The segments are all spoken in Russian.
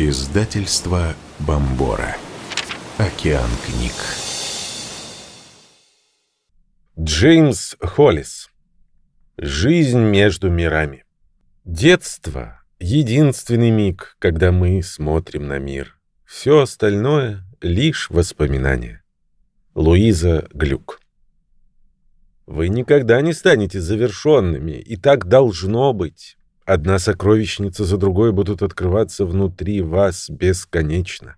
Издательство Бомбора. Океан книг. Джеймс Холлис. Жизнь между мирами. Детство — единственный миг, когда мы смотрим на мир. Все остальное — лишь воспоминания. Луиза Глюк. Вы никогда не станете завершенными, и так должно быть. Одна сокровищница за другой будут открываться внутри вас бесконечно.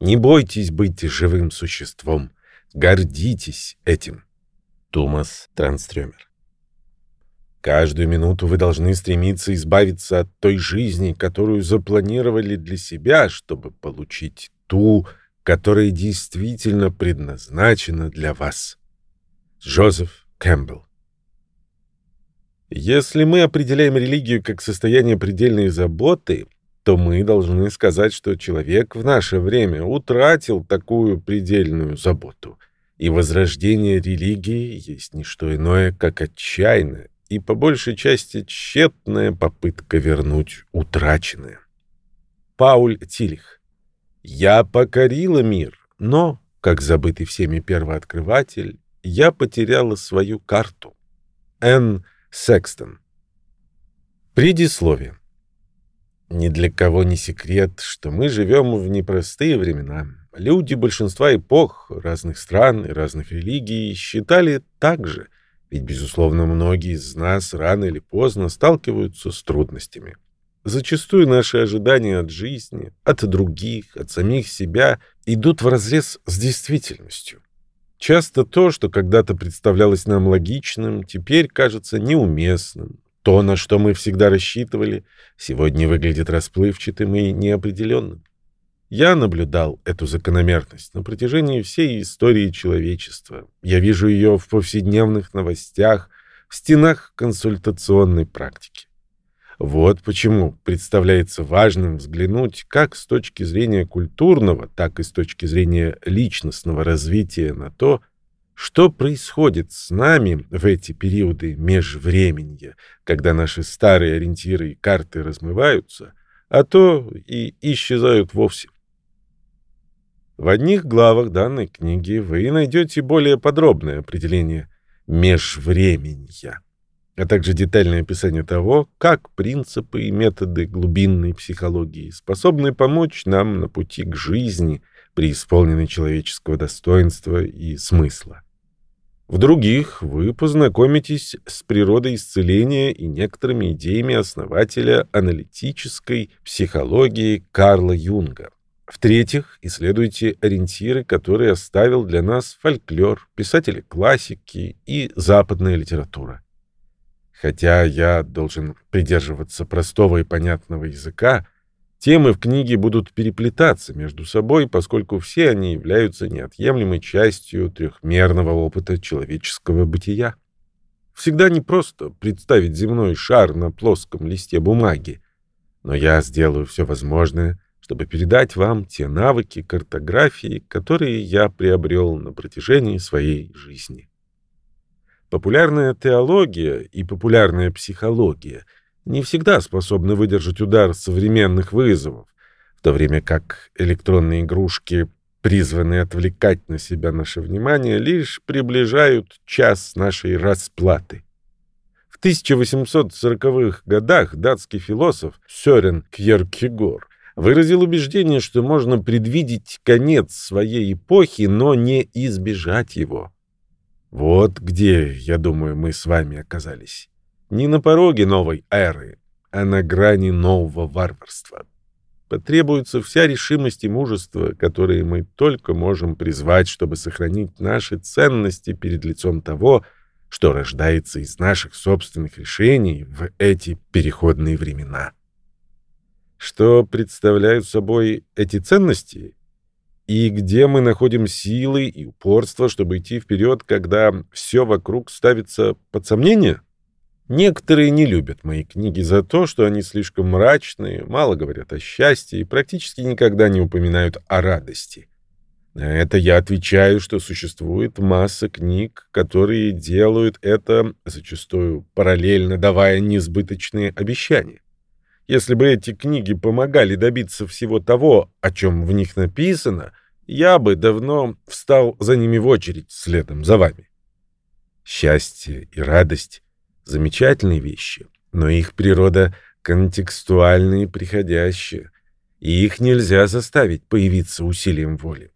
Не бойтесь быть живым существом. Гордитесь этим. Томас Транстрёмер. Каждую минуту вы должны стремиться избавиться от той жизни, которую запланировали для себя, чтобы получить ту, которая действительно предназначена для вас. Джозеф Кэмпбелл если мы определяем религию как состояние предельной заботы, то мы должны сказать, что человек в наше время утратил такую предельную заботу. И возрождение религии есть не что иное, как отчаянная и по большей части тщетная попытка вернуть утраченное. Пауль Тилих. «Я покорила мир, но, как забытый всеми первооткрыватель, я потеряла свою карту». Н. Секстон. Предисловие. Ни для кого не секрет, что мы живем в непростые времена. Люди большинства эпох, разных стран и разных религий считали так же, ведь, безусловно, многие из нас рано или поздно сталкиваются с трудностями. Зачастую наши ожидания от жизни, от других, от самих себя идут вразрез с действительностью. Часто то, что когда-то представлялось нам логичным, теперь кажется неуместным. То, на что мы всегда рассчитывали, сегодня выглядит расплывчатым и неопределенным. Я наблюдал эту закономерность на протяжении всей истории человечества. Я вижу ее в повседневных новостях, в стенах консультационной практики. Вот почему представляется важным взглянуть как с точки зрения культурного, так и с точки зрения личностного развития на то, что происходит с нами в эти периоды межвременья, когда наши старые ориентиры и карты размываются, а то и исчезают вовсе. В одних главах данной книги вы найдете более подробное определение межвременья а также детальное описание того, как принципы и методы глубинной психологии способны помочь нам на пути к жизни, преисполненной человеческого достоинства и смысла. В других вы познакомитесь с природой исцеления и некоторыми идеями основателя аналитической психологии Карла Юнга. В-третьих, исследуйте ориентиры, которые оставил для нас фольклор, писатели классики и западная литература. Хотя я должен придерживаться простого и понятного языка, темы в книге будут переплетаться между собой, поскольку все они являются неотъемлемой частью трехмерного опыта человеческого бытия. Всегда непросто представить земной шар на плоском листе бумаги, но я сделаю все возможное, чтобы передать вам те навыки картографии, которые я приобрел на протяжении своей жизни. Популярная теология и популярная психология не всегда способны выдержать удар современных вызовов, в то время как электронные игрушки, призванные отвлекать на себя наше внимание, лишь приближают час нашей расплаты. В 1840-х годах датский философ Сёрен Кьеркегор выразил убеждение, что можно предвидеть конец своей эпохи, но не избежать его. Вот где, я думаю, мы с вами оказались. Не на пороге новой эры, а на грани нового варварства. Потребуется вся решимость и мужество, которые мы только можем призвать, чтобы сохранить наши ценности перед лицом того, что рождается из наших собственных решений в эти переходные времена. Что представляют собой эти ценности? И где мы находим силы и упорство, чтобы идти вперед, когда все вокруг ставится под сомнение? Некоторые не любят мои книги за то, что они слишком мрачные, мало говорят о счастье и практически никогда не упоминают о радости. На это я отвечаю, что существует масса книг, которые делают это, зачастую параллельно давая несбыточные обещания. Если бы эти книги помогали добиться всего того, о чем в них написано, я бы давно встал за ними в очередь следом за вами. Счастье и радость — замечательные вещи, но их природа контекстуальная и приходящая, и их нельзя заставить появиться усилием воли.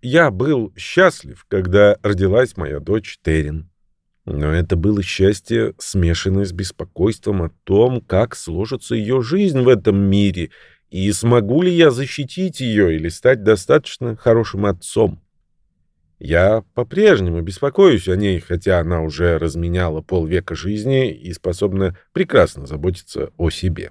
Я был счастлив, когда родилась моя дочь Терин. Но это было счастье, смешанное с беспокойством о том, как сложится ее жизнь в этом мире, и смогу ли я защитить ее или стать достаточно хорошим отцом. Я по-прежнему беспокоюсь о ней, хотя она уже разменяла полвека жизни и способна прекрасно заботиться о себе.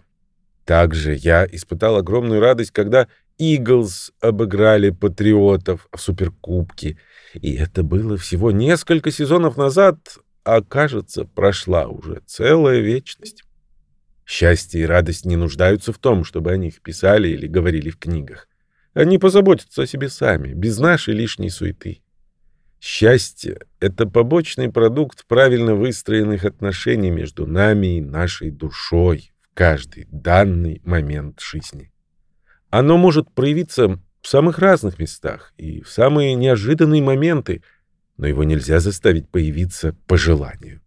Также я испытал огромную радость, когда Иглс обыграли Патриотов в Суперкубке, и это было всего несколько сезонов назад, а, кажется, прошла уже целая вечность. Счастье и радость не нуждаются в том, чтобы о них писали или говорили в книгах. Они позаботятся о себе сами, без нашей лишней суеты. Счастье — это побочный продукт правильно выстроенных отношений между нами и нашей душой в каждый данный момент жизни. Оно может проявиться в самых разных местах и в самые неожиданные моменты, но его нельзя заставить появиться по желанию.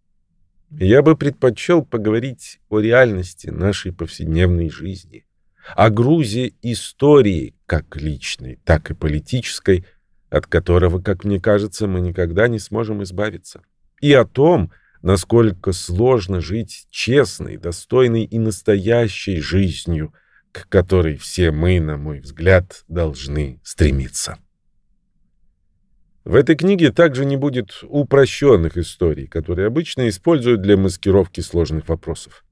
Я бы предпочел поговорить о реальности нашей повседневной жизни, о грузе истории, как личной, так и политической, от которого, как мне кажется, мы никогда не сможем избавиться. И о том, насколько сложно жить честной, достойной и настоящей жизнью, к которой все мы, на мой взгляд, должны стремиться. В этой книге также не будет упрощенных историй, которые обычно используют для маскировки сложных вопросов.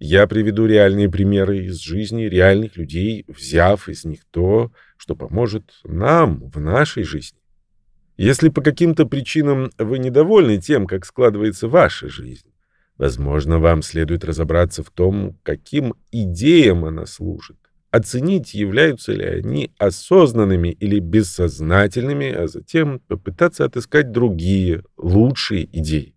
Я приведу реальные примеры из жизни реальных людей, взяв из них то, что поможет нам в нашей жизни. Если по каким-то причинам вы недовольны тем, как складывается ваша жизнь, возможно, вам следует разобраться в том, каким идеям она служит оценить, являются ли они осознанными или бессознательными, а затем попытаться отыскать другие, лучшие идеи.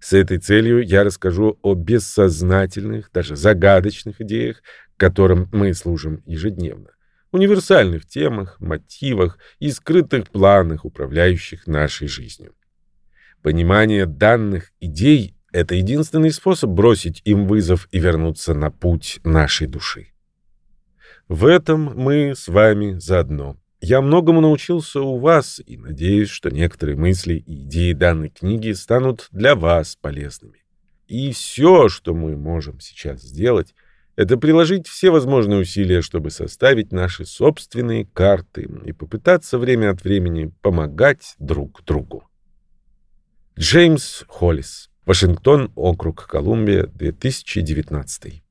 С этой целью я расскажу о бессознательных, даже загадочных идеях, которым мы служим ежедневно, универсальных темах, мотивах и скрытых планах, управляющих нашей жизнью. Понимание данных идей — это единственный способ бросить им вызов и вернуться на путь нашей души. В этом мы с вами заодно. Я многому научился у вас и надеюсь, что некоторые мысли и идеи данной книги станут для вас полезными. И все, что мы можем сейчас сделать, это приложить все возможные усилия, чтобы составить наши собственные карты и попытаться время от времени помогать друг другу. Джеймс Холлис. Вашингтон, округ Колумбия, 2019.